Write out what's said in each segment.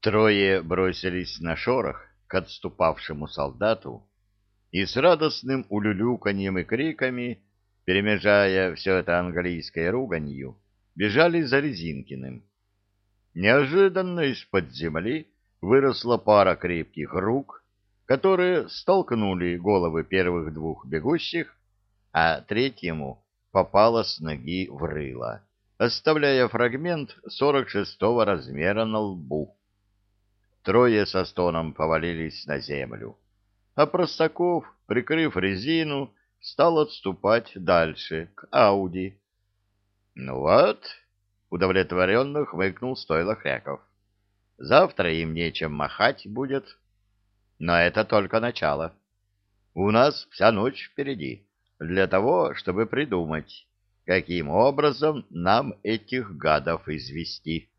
Трое бросились на шорох к отступавшему солдату и с радостным улюлюканьем и криками, перемежая все это английской руганью, бежали за Резинкиным. Неожиданно из-под земли выросла пара крепких рук, которые столкнули головы первых двух бегущих, а третьему попало с ноги в рыло, оставляя фрагмент сорок шестого размера на лбу. Трое со стоном повалились на землю, а Простаков, прикрыв резину, стал отступать дальше, к Ауди. — Ну вот, — удовлетворенно хмыкнул стойло Хряков. — Завтра им нечем махать будет. Но это только начало. У нас вся ночь впереди для того, чтобы придумать, каким образом нам этих гадов извести.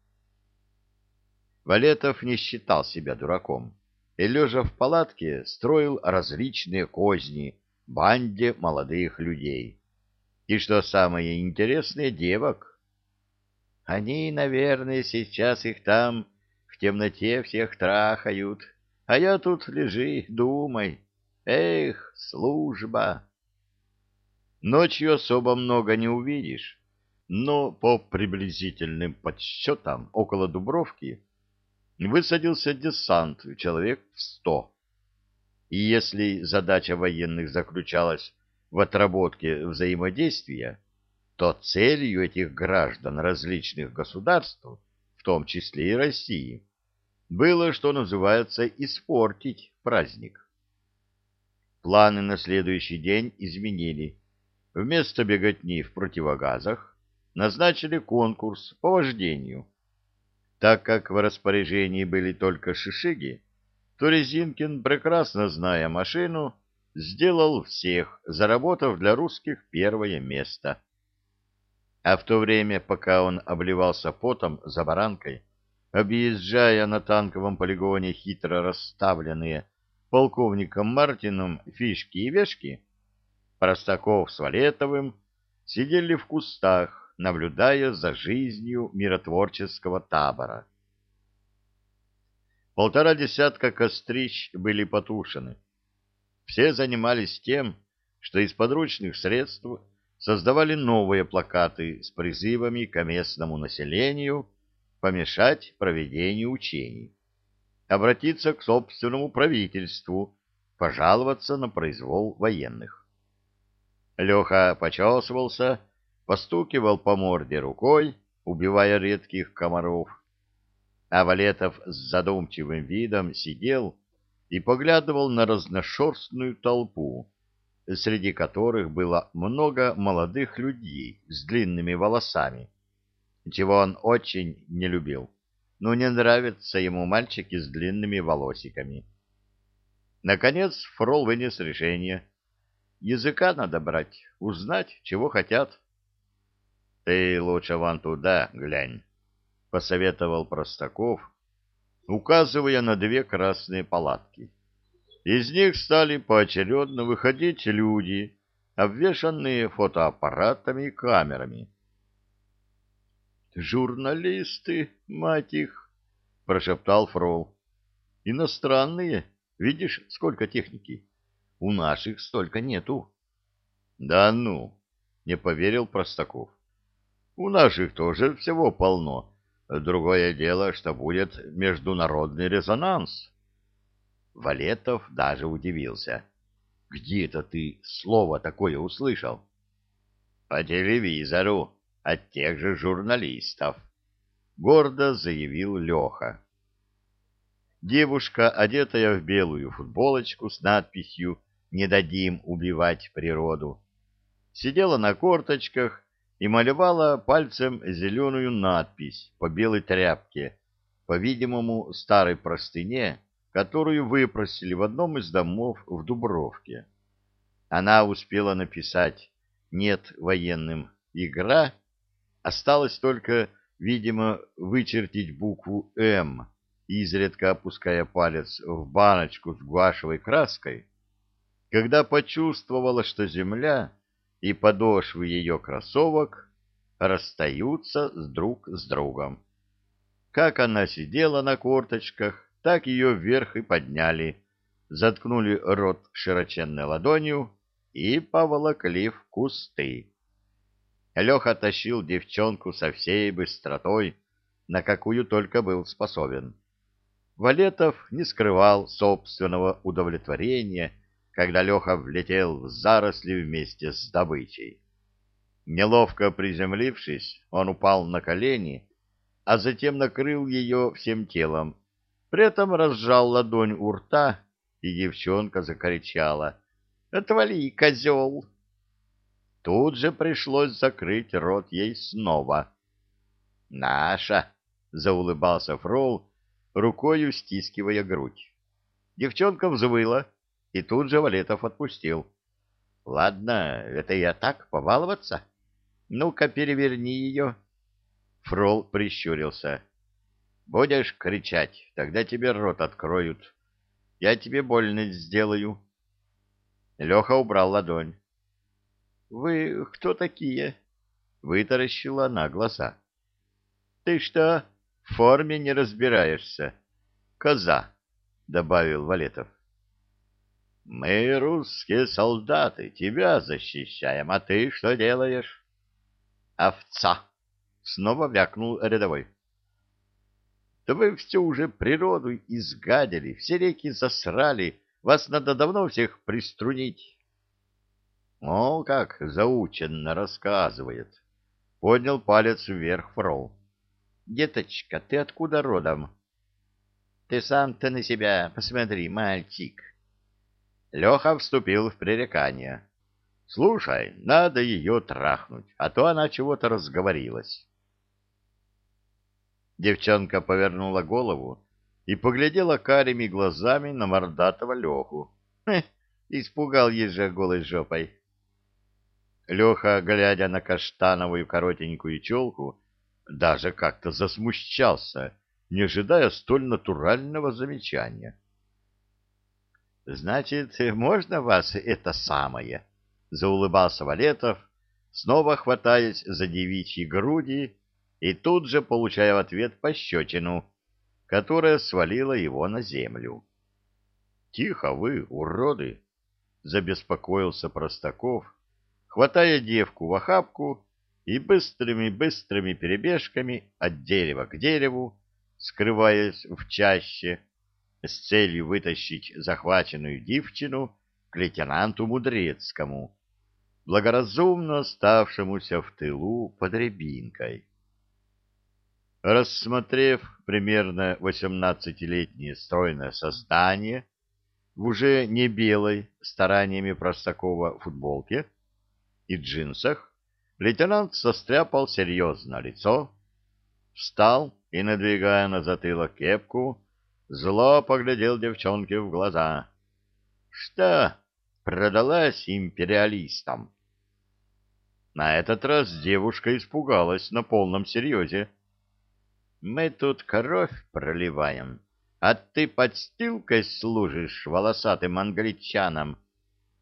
Валетов не считал себя дураком и, лежа в палатке, строил различные козни банде молодых людей. И что самое интересное, девок. Они, наверное, сейчас их там в темноте всех трахают, а я тут лежи, думай. Эх, служба! Ночью особо много не увидишь, но по приблизительным подсчетам около Дубровки высадился десант человек в сто. И если задача военных заключалась в отработке взаимодействия, то целью этих граждан различных государств, в том числе и России, было, что называется, испортить праздник. Планы на следующий день изменили. Вместо беготни в противогазах назначили конкурс по вождению – так как в распоряжении были только шишиги, то Резинкин, прекрасно зная машину, сделал всех, заработав для русских первое место. А в то время, пока он обливался потом за баранкой, объезжая на танковом полигоне хитро расставленные полковником Мартином фишки и вешки, Простаков с Валетовым сидели в кустах, наблюдая за жизнью миротворческого табора. Полтора десятка кострищ были потушены. Все занимались тем, что из подручных средств создавали новые плакаты с призывами к местному населению помешать проведению учений, обратиться к собственному правительству, пожаловаться на произвол военных. Леха почесывался постукивал по морде рукой, убивая редких комаров. А Валетов с задумчивым видом сидел и поглядывал на разношерстную толпу, среди которых было много молодых людей с длинными волосами, чего он очень не любил. Но не нравятся ему мальчики с длинными волосиками. Наконец Фрол вынес решение. Языка надо брать, узнать, чего хотят. — Ты лучше вон туда глянь, — посоветовал Простаков, указывая на две красные палатки. Из них стали поочередно выходить люди, обвешанные фотоаппаратами и камерами. «Журналисты, мать их!» — прошептал Фрол. «Иностранные. Видишь, сколько техники? У наших столько нету». «Да ну!» — не поверил Простаков. У наших тоже всего полно. Другое дело, что будет международный резонанс. Валетов даже удивился. Где это ты слово такое услышал? По телевизору, от тех же журналистов. Гордо заявил Леха. Девушка, одетая в белую футболочку с надписью «Не дадим убивать природу», сидела на корточках и малевала пальцем зеленую надпись по белой тряпке, по-видимому, старой простыне, которую выпросили в одном из домов в Дубровке. Она успела написать «Нет военным игра», осталось только, видимо, вычертить букву «М», изредка опуская палец в баночку с гуашевой краской, когда почувствовала, что земля и подошвы ее кроссовок расстаются с друг с другом. Как она сидела на корточках, так ее вверх и подняли, заткнули рот широченной ладонью и поволокли в кусты. Леха тащил девчонку со всей быстротой, на какую только был способен. Валетов не скрывал собственного удовлетворения, когда Леха влетел в заросли вместе с добычей. Неловко приземлившись, он упал на колени, а затем накрыл ее всем телом, при этом разжал ладонь у рта, и девчонка закричала «Отвали, козел!». Тут же пришлось закрыть рот ей снова. «Наша!» — заулыбался Фрол, рукою стискивая грудь. Девчонка взвыла, и тут же Валетов отпустил. «Ладно, это я так, побаловаться? Ну-ка, переверни ее». Фрол прищурился. «Будешь кричать, тогда тебе рот откроют. Я тебе больно сделаю». Леха убрал ладонь. «Вы кто такие?» — вытаращила она глаза. «Ты что, в форме не разбираешься?» «Коза», — добавил Валетов. «Мы, русские солдаты, тебя защищаем, а ты что делаешь?» «Овца!» — снова вякнул рядовой. «Да вы все уже природу изгадили, все реки засрали, вас надо давно всех приструнить». О, как заученно рассказывает. Поднял палец вверх Фрол. Деточка, ты откуда родом? Ты сам-то на себя посмотри, мальчик. Леха вступил в пререкание. Слушай, надо ее трахнуть, а то она чего-то разговорилась. Девчонка повернула голову и поглядела карими глазами на мордатого Леху. Испугал ежа голой жопой. Леха, глядя на каштановую коротенькую челку, даже как-то засмущался, не ожидая столь натурального замечания. — Значит, можно вас это самое? — заулыбался Валетов, снова хватаясь за девичьи груди и тут же получая в ответ пощечину, которая свалила его на землю. — Тихо вы, уроды! — забеспокоился Простаков, хватая девку в охапку и быстрыми-быстрыми перебежками от дерева к дереву, скрываясь в чаще, с целью вытащить захваченную девчину к лейтенанту Мудрецкому, благоразумно оставшемуся в тылу под рябинкой. Рассмотрев примерно восемнадцатилетнее стройное создание в уже не белой стараниями Простакова футболке, и джинсах, лейтенант состряпал серьезно лицо, встал и, надвигая на затылок кепку, зло поглядел девчонке в глаза. — Что, продалась империалистам? На этот раз девушка испугалась на полном серьезе. — Мы тут кровь проливаем, а ты подстилкой служишь волосатым англичанам,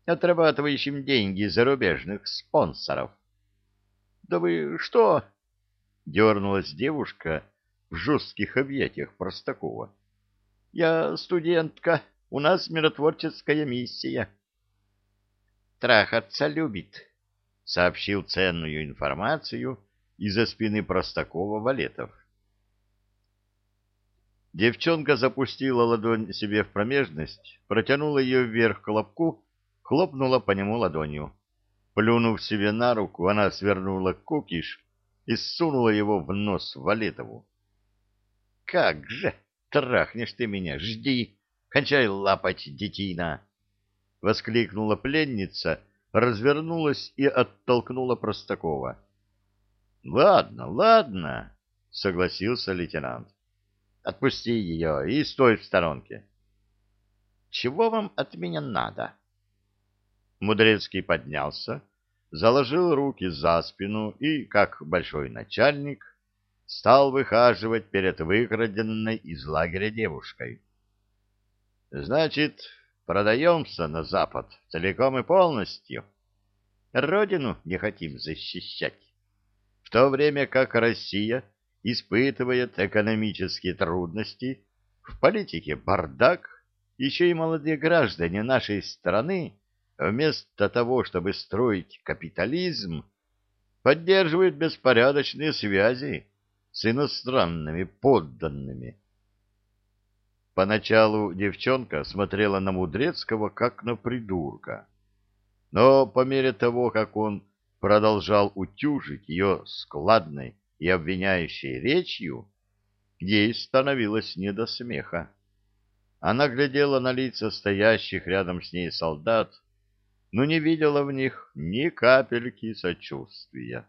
отрабатывающим деньги зарубежных спонсоров. — Да вы что? — дернулась девушка в жестких объятиях Простакова. — Я студентка, у нас миротворческая миссия. — Трахаться любит, — сообщил ценную информацию из-за спины Простакова Валетов. Девчонка запустила ладонь себе в промежность, протянула ее вверх к лобку хлопнула по нему ладонью. Плюнув себе на руку, она свернула кукиш и сунула его в нос Валетову. — Как же! Трахнешь ты меня! Жди! Кончай лапать, детина! — воскликнула пленница, развернулась и оттолкнула Простакова. — Ладно, ладно, — согласился лейтенант. — Отпусти ее и стой в сторонке. — Чего вам от меня надо? — Мудрецкий поднялся, заложил руки за спину и, как большой начальник, стал выхаживать перед выкраденной из лагеря девушкой. «Значит, продаемся на Запад целиком и полностью. Родину не хотим защищать, в то время как Россия испытывает экономические трудности, в политике бардак, еще и молодые граждане нашей страны, вместо того, чтобы строить капитализм, поддерживают беспорядочные связи с иностранными подданными. Поначалу девчонка смотрела на Мудрецкого как на придурка, но по мере того, как он продолжал утюжить ее складной и обвиняющей речью, ей становилось не до смеха. Она глядела на лица стоящих рядом с ней солдат, но не видела в них ни капельки сочувствия.